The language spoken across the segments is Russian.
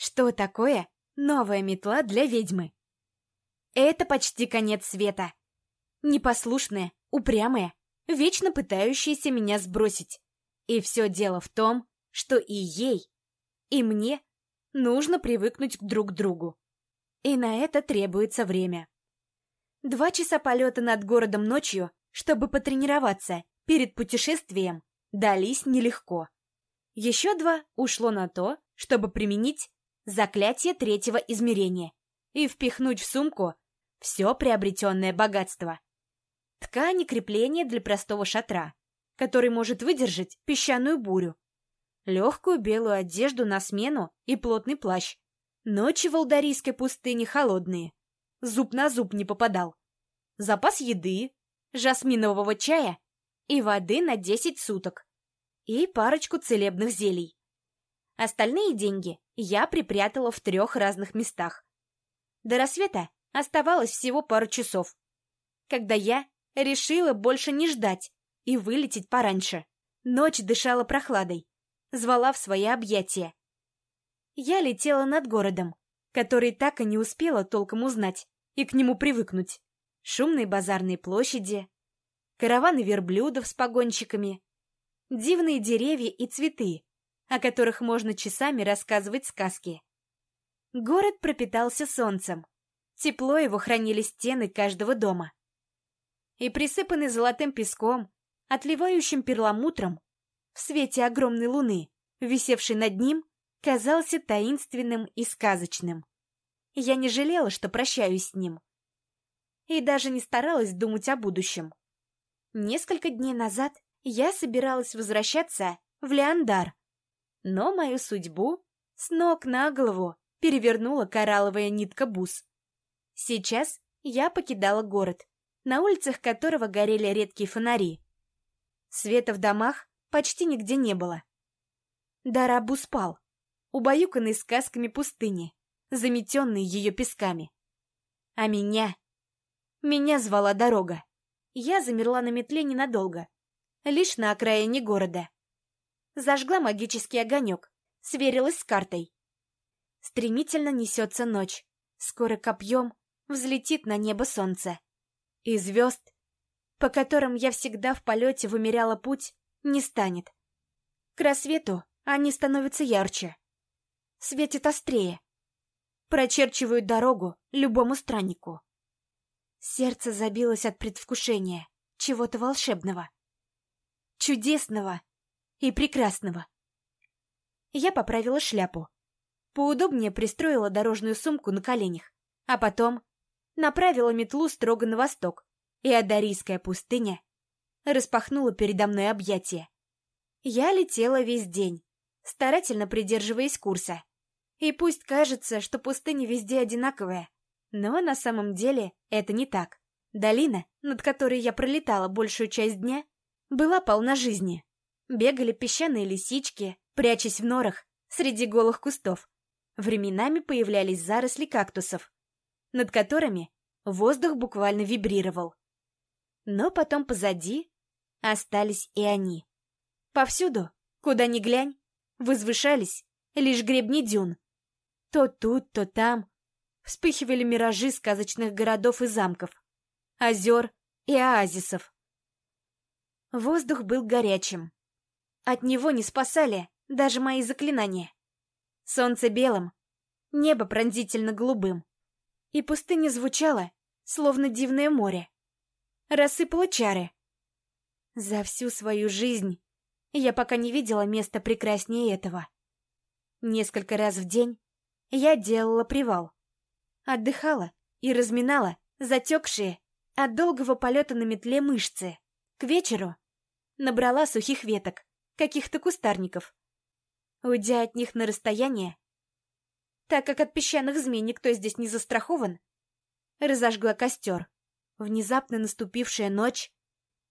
Что такое новая метла для ведьмы? Это почти конец света. Непослушная, упрямая, вечно пытающаяся меня сбросить. И все дело в том, что и ей, и мне нужно привыкнуть друг к другу. И на это требуется время. Два часа полета над городом ночью, чтобы потренироваться перед путешествием, дались нелегко. Еще два ушло на то, чтобы применить заклятие третьего измерения и впихнуть в сумку все приобретенное богатство. Ткани крепления для простого шатра, который может выдержать песчаную бурю. Легкую белую одежду на смену и плотный плащ. Ночи в Алдарийской пустыне холодные. Зуб на зуб не попадал. Запас еды, жасминового чая и воды на 10 суток. И парочку целебных зелий. Остальные деньги я припрятала в трех разных местах. До рассвета оставалось всего пару часов, когда я решила больше не ждать и вылететь пораньше. Ночь дышала прохладой, звала в свои объятия. Я летела над городом, который так и не успела толком узнать и к нему привыкнуть. Шумные базарные площади, караваны верблюдов с погонщиками, дивные деревья и цветы, о которых можно часами рассказывать сказки. Город пропитался солнцем. Тепло его хранили стены каждого дома. И присыпанный золотым песком, отливающим перламутром, в свете огромной луны, висевшей над ним, казался таинственным и сказочным. Я не жалела, что прощаюсь с ним. И даже не старалась думать о будущем. Несколько дней назад я собиралась возвращаться в Леондар, но мою судьбу с ног на голову перевернула коралловая нитка бус. Сейчас я покидала город, на улицах которого горели редкие фонари. Света в домах почти нигде не было. Дарабу спал, убаюканный сказками пустыни, заметенный ее песками. А меня... Меня звала дорога. Я замерла на метле ненадолго, лишь на окраине города. Зажгла магический огонек, сверилась с картой. Стремительно несется ночь. Скоро копьем взлетит на небо солнце. И звезд, по которым я всегда в полете вымеряла путь, не станет. К рассвету они становятся ярче. Светят острее. Прочерчивают дорогу любому страннику. Сердце забилось от предвкушения чего-то волшебного. Чудесного и прекрасного. Я поправила шляпу. Поудобнее пристроила дорожную сумку на коленях, а потом направила метлу строго на восток, и Адарийская пустыня распахнула передо мной объятия. Я летела весь день, старательно придерживаясь курса. И пусть кажется, что пустыня везде одинаковая, но на самом деле это не так. Долина, над которой я пролетала большую часть дня, была полна жизни. Бегали песчаные лисички, прячась в норах среди голых кустов. Временами появлялись заросли кактусов, над которыми воздух буквально вибрировал. Но потом позади остались и они. Повсюду, куда ни глянь, возвышались лишь гребни дюн. То тут, то там вспыхивали миражи сказочных городов и замков, озер и оазисов. Воздух был горячим, от него не спасали даже мои заклинания. Солнце белым, небо пронзительно голубым. И пустыня звучала, словно дивное море. Рассыпала чары. За всю свою жизнь я пока не видела места прекраснее этого. Несколько раз в день я делала привал. Отдыхала и разминала затекшие от долгого полета на метле мышцы. К вечеру набрала сухих веток, каких-то кустарников. Уйдя от них на расстояние, так как от песчаных змей никто здесь не застрахован, разожгла костер. Внезапно наступившая ночь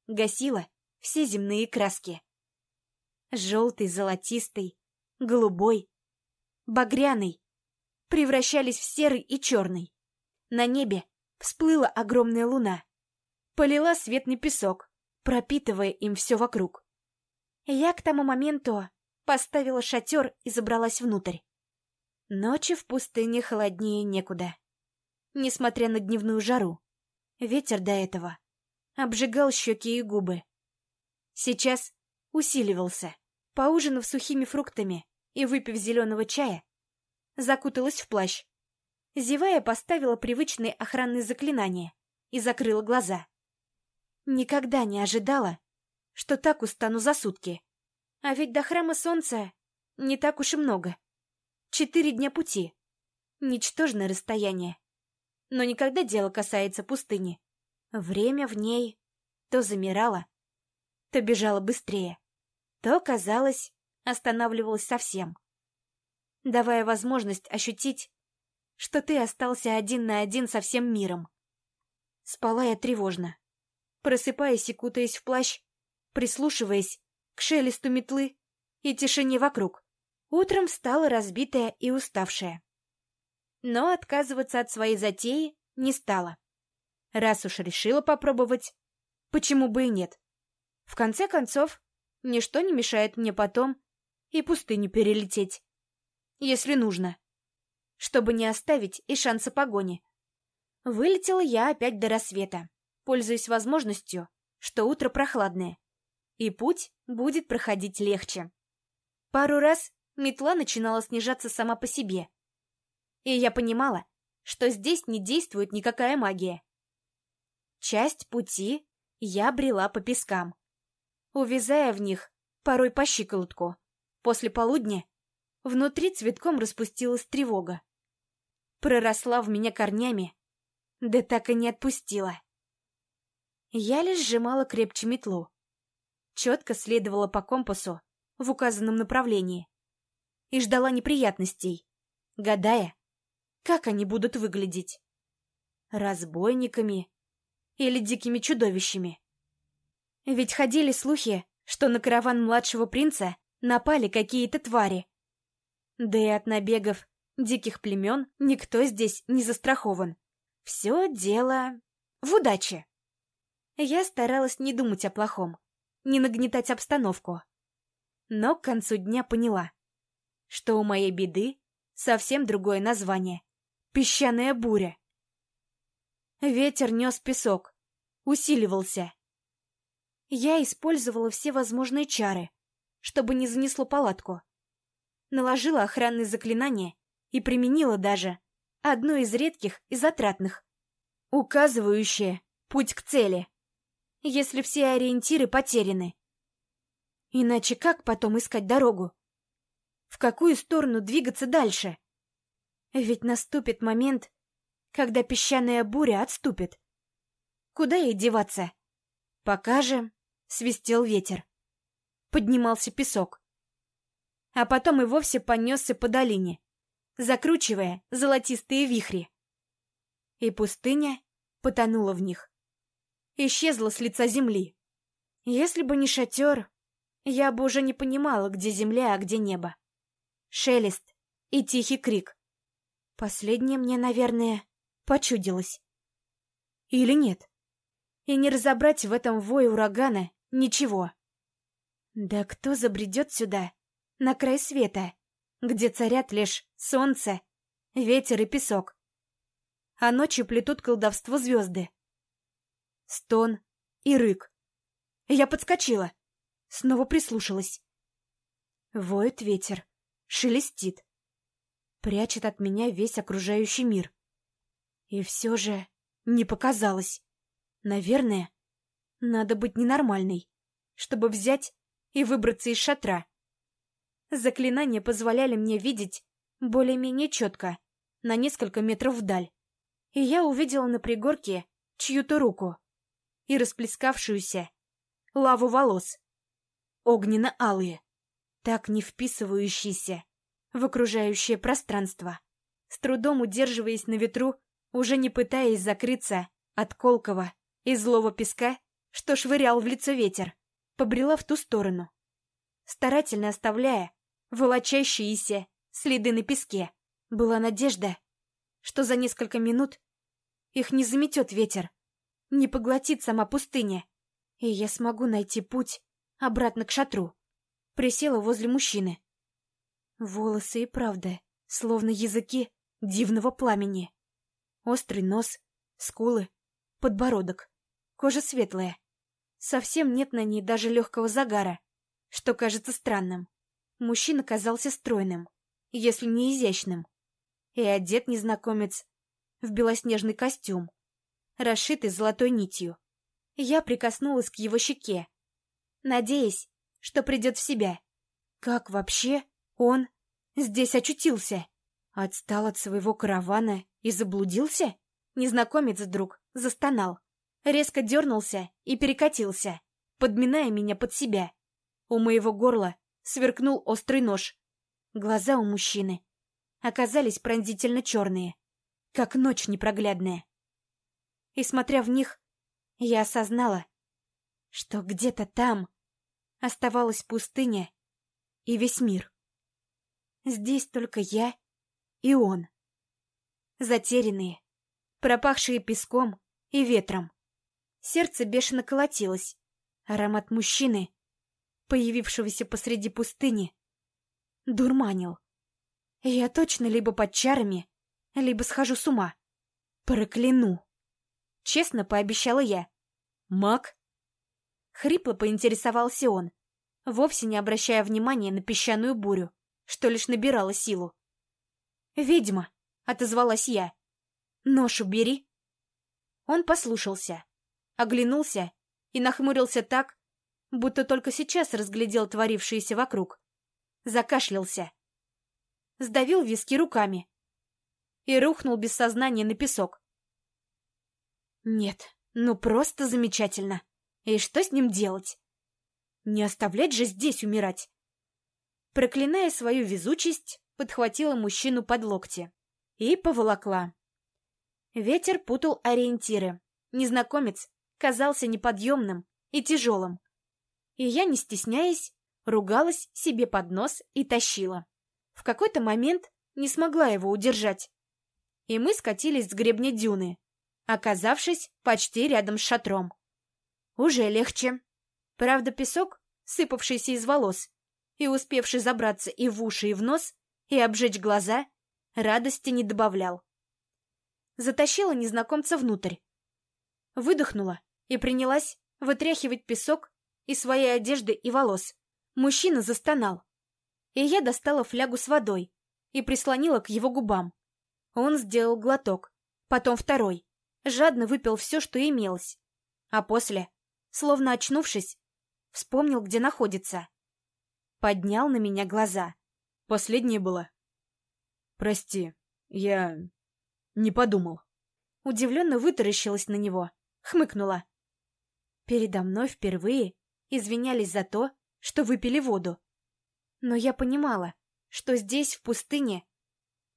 гасила все земные краски. Желтый, золотистый, голубой, багряный превращались в серый и черный. На небе всплыла огромная луна. Полила светный песок, пропитывая им все вокруг. Я к тому моменту поставила шатер и забралась внутрь. Ночи в пустыне холоднее некуда. Несмотря на дневную жару, ветер до этого обжигал щеки и губы. Сейчас усиливался. Поужинав сухими фруктами и выпив зеленого чая, закуталась в плащ. Зевая, поставила привычные охранные заклинания и закрыла глаза. Никогда не ожидала, что так устану за сутки. А ведь до храма солнца не так уж и много. Четыре дня пути. Ничтожное расстояние. Но никогда дело касается пустыни. Время в ней то замирало, то бежало быстрее, то, казалось, останавливалось совсем, давая возможность ощутить, что ты остался один на один со всем миром. Спала я тревожно, просыпаясь и кутаясь в плащ, прислушиваясь к шелесту метлы и тишине вокруг. Утром встала разбитая и уставшая. Но отказываться от своей затеи не стала. Раз уж решила попробовать, почему бы и нет? В конце концов, ничто не мешает мне потом и пустыню перелететь, если нужно, чтобы не оставить и шанса погони. Вылетела я опять до рассвета, пользуясь возможностью, что утро прохладное, и путь будет проходить легче. Пару раз метла начинала снижаться сама по себе. И я понимала, что здесь не действует никакая магия. Часть пути я брела по пескам, увязая в них порой по щиколотку. После полудня внутри цветком распустилась тревога. Проросла в меня корнями, да так и не отпустила. Я лишь сжимала крепче метлу. Четко следовала по компасу в указанном направлении и ждала неприятностей, гадая, как они будут выглядеть. Разбойниками или дикими чудовищами. Ведь ходили слухи, что на караван младшего принца напали какие-то твари. Да и от набегов диких племен никто здесь не застрахован. Все дело в удаче. Я старалась не думать о плохом, не нагнетать обстановку. Но к концу дня поняла что у моей беды совсем другое название — песчаная буря. Ветер нес песок, усиливался. Я использовала все возможные чары, чтобы не занесло палатку. Наложила охранные заклинания и применила даже одно из редких и затратных, указывающее путь к цели, если все ориентиры потеряны. Иначе как потом искать дорогу? в какую сторону двигаться дальше. Ведь наступит момент, когда песчаная буря отступит. Куда ей деваться? Пока свистел ветер. Поднимался песок. А потом и вовсе понесся по долине, закручивая золотистые вихри. И пустыня потонула в них. Исчезла с лица земли. Если бы не шатер, я бы уже не понимала, где земля, а где небо шелест и тихий крик. Последнее мне, наверное, почудилось. Или нет? И не разобрать в этом вое урагана ничего. Да кто забредет сюда, на край света, где царят лишь солнце, ветер и песок? А ночью плетут колдовство звезды. Стон и рык. Я подскочила, снова прислушалась. Воет ветер шелестит, прячет от меня весь окружающий мир. И все же не показалось. Наверное, надо быть ненормальной, чтобы взять и выбраться из шатра. Заклинания позволяли мне видеть более-менее четко, на несколько метров вдаль. И я увидела на пригорке чью-то руку и расплескавшуюся лаву волос, огненно-алые так не вписывающийся в окружающее пространство, с трудом удерживаясь на ветру, уже не пытаясь закрыться от колкого и злого песка, что швырял в лицо ветер, побрела в ту сторону, старательно оставляя волочащиеся следы на песке. Была надежда, что за несколько минут их не заметет ветер, не поглотит сама пустыня, и я смогу найти путь обратно к шатру присела возле мужчины. Волосы и правда словно языки дивного пламени. Острый нос, скулы, подбородок, кожа светлая. Совсем нет на ней даже легкого загара, что кажется странным. Мужчина казался стройным, если не изящным. И одет незнакомец в белоснежный костюм, расшитый золотой нитью. Я прикоснулась к его щеке, надеясь, что придет в себя. Как вообще он здесь очутился? Отстал от своего каравана и заблудился? Незнакомец вдруг застонал, резко дернулся и перекатился, подминая меня под себя. У моего горла сверкнул острый нож. Глаза у мужчины оказались пронзительно черные, как ночь непроглядная. И смотря в них, я осознала, что где-то там оставалась пустыня и весь мир. Здесь только я и он. Затерянные, пропахшие песком и ветром. Сердце бешено колотилось. Аромат мужчины, появившегося посреди пустыни, дурманил. Я точно либо под чарами, либо схожу с ума. Прокляну. Честно пообещала я. Маг? Хрипло поинтересовался он, вовсе не обращая внимания на песчаную бурю, что лишь набирала силу. «Ведьма!» — отозвалась я. «Нож убери!» Он послушался, оглянулся и нахмурился так, будто только сейчас разглядел творившееся вокруг. Закашлялся. Сдавил виски руками и рухнул без сознания на песок. Нет, ну просто замечательно. И что с ним делать? Не оставлять же здесь умирать. Проклиная свою везучесть, подхватила мужчину под локти и поволокла. Ветер путал ориентиры. Незнакомец казался неподъемным и тяжелым. И я, не стесняясь, ругалась себе под нос и тащила. В какой-то момент не смогла его удержать. И мы скатились с гребня дюны, оказавшись почти рядом с шатром. Уже легче. Правда, песок, сыпавшийся из волос и успевший забраться и в уши, и в нос, и обжечь глаза, радости не добавлял. Затащила незнакомца внутрь. Выдохнула и принялась вытряхивать песок из своей одежды и волос. Мужчина застонал. И я достала флягу с водой и прислонила к его губам. Он сделал глоток, потом второй. Жадно выпил все, что имелось. А после, словно очнувшись, вспомнил, где находится. Поднял на меня глаза. Последнее было. Прости, я не подумал. Удивленно вытаращилась на него, хмыкнула. Передо мной впервые извинялись за то, что выпили воду. Но я понимала, что здесь, в пустыне,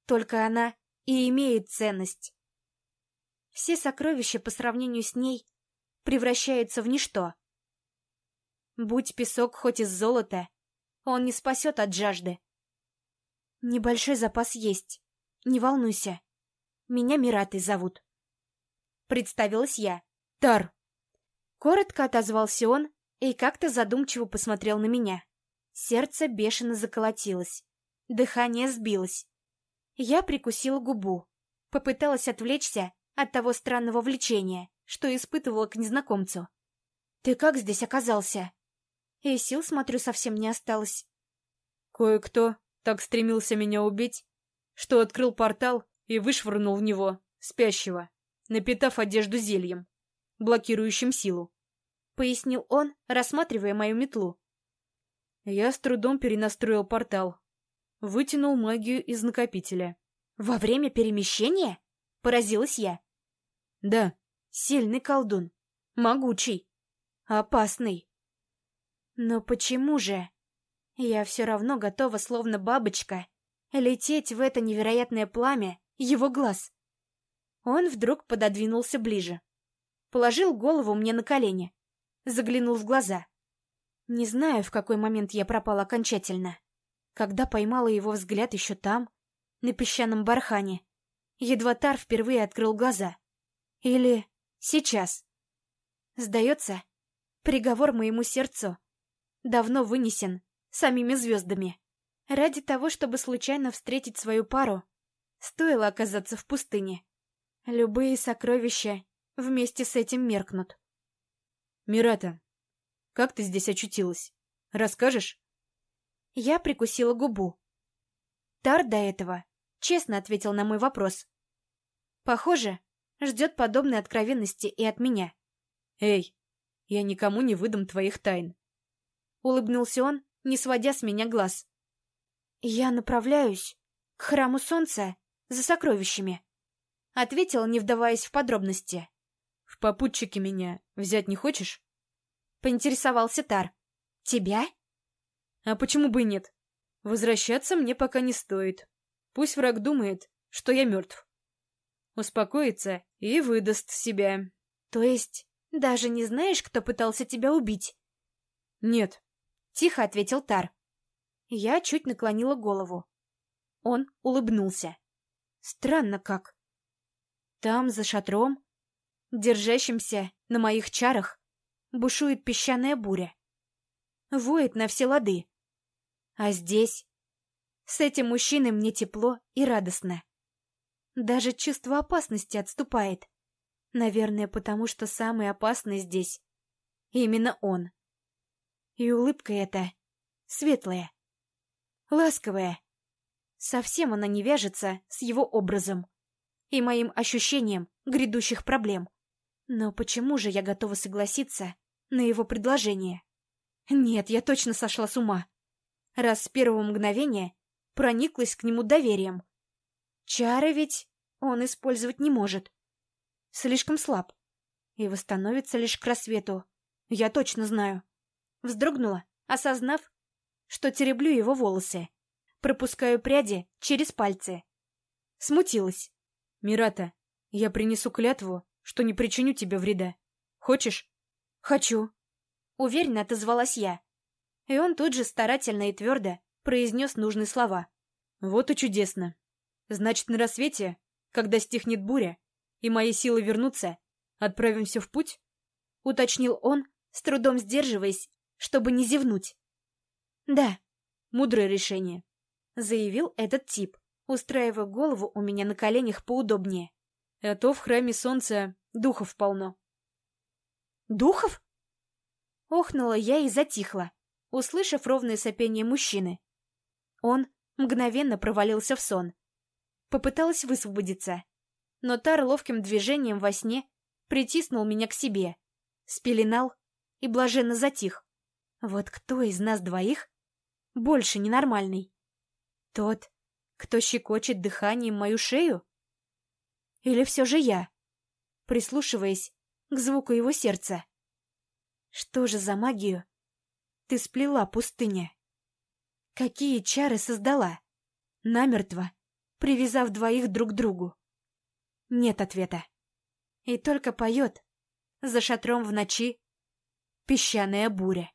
только она и имеет ценность. Все сокровища по сравнению с ней превращаются в ничто. Будь песок хоть из золота, он не спасет от жажды. Небольшой запас есть. Не волнуйся. Меня Миратой зовут. Представилась я. Тар. Коротко отозвался он и как-то задумчиво посмотрел на меня. Сердце бешено заколотилось. Дыхание сбилось. Я прикусила губу. Попыталась отвлечься от того странного влечения, что испытывала к незнакомцу. «Ты как здесь оказался?» И сил, смотрю, совсем не осталось. Кое-кто так стремился меня убить, что открыл портал и вышвырнул в него, спящего, напитав одежду зельем, блокирующим силу. Пояснил он, рассматривая мою метлу. Я с трудом перенастроил портал. Вытянул магию из накопителя. «Во время перемещения?» — поразилась я. «Да». «Сильный колдун. Могучий. Опасный. Но почему же? Я все равно готова, словно бабочка, лететь в это невероятное пламя его глаз. Он вдруг пододвинулся ближе. Положил голову мне на колени. Заглянул в глаза. Не знаю, в какой момент я пропала окончательно. Когда поймала его взгляд еще там, на песчаном бархане. Едва Тар впервые открыл глаза. Или сейчас. Сдается, приговор моему сердцу давно вынесен самими звездами. Ради того, чтобы случайно встретить свою пару, стоило оказаться в пустыне. Любые сокровища вместе с этим меркнут. «Мирата, как ты здесь очутилась? Расскажешь?» Я прикусила губу. Тар до этого честно ответил на мой вопрос. Похоже, ждет подобной откровенности и от меня. «Эй, я никому не выдам твоих тайн!» Улыбнулся он, не сводя с меня глаз. «Я направляюсь к храму солнца за сокровищами», — ответил, не вдаваясь в подробности. «В попутчике меня взять не хочешь?» — поинтересовался Тар. «Тебя?» «А почему бы и нет? Возвращаться мне пока не стоит. Пусть враг думает, что я мертв. Успокоится и выдаст себя». «То есть даже не знаешь, кто пытался тебя убить?» «Нет», — тихо ответил Тар. Я чуть наклонила голову. Он улыбнулся. Странно как. Там, за шатром, держащимся на моих чарах, бушует песчаная буря. Воет на все лады. А здесь... С этим мужчиной мне тепло и радостно. Даже чувство опасности отступает. Наверное, потому что самый опасный здесь именно он. И улыбка эта светлая, ласковая. Совсем она не вяжется с его образом и моим ощущением грядущих проблем. Но почему же я готова согласиться на его предложение? Нет, я точно сошла с ума. Раз с первого мгновения прониклась к нему доверием. Чары ведь он использовать не может. Слишком слаб. И восстановится лишь к рассвету. Я точно знаю. Вздрогнула, осознав, что тереблю его волосы. Пропускаю пряди через пальцы. Смутилась. «Мирата, я принесу клятву, что не причиню тебе вреда. Хочешь?» «Хочу», — уверенно отозвалась я. И он тут же старательно и твердо произнес нужные слова. «Вот и чудесно. Значит, на рассвете, когда стихнет буря, и мои силы вернутся, отправимся в путь?» — уточнил он, с трудом сдерживаясь, чтобы не зевнуть. «Да, мудрое решение», — заявил этот тип, устраивая голову у меня на коленях поудобнее. «А то в храме солнца духов полно». «Духов?» Охнула я и затихла, услышав ровное сопение мужчины. Он мгновенно провалился в сон. Попыталась высвободиться, но Тар ловким движением во сне притиснул меня к себе, спеленал и блаженно затих. Вот кто из нас двоих больше ненормальный. Тот, кто щекочет дыханием мою шею? Или все же я, прислушиваясь к звуку его сердца? Что же за магию ты сплела, пустыня? Какие чары создала? Намертво, привязав двоих друг к другу. Нет ответа. И только поет за шатром в ночи песчаная буря.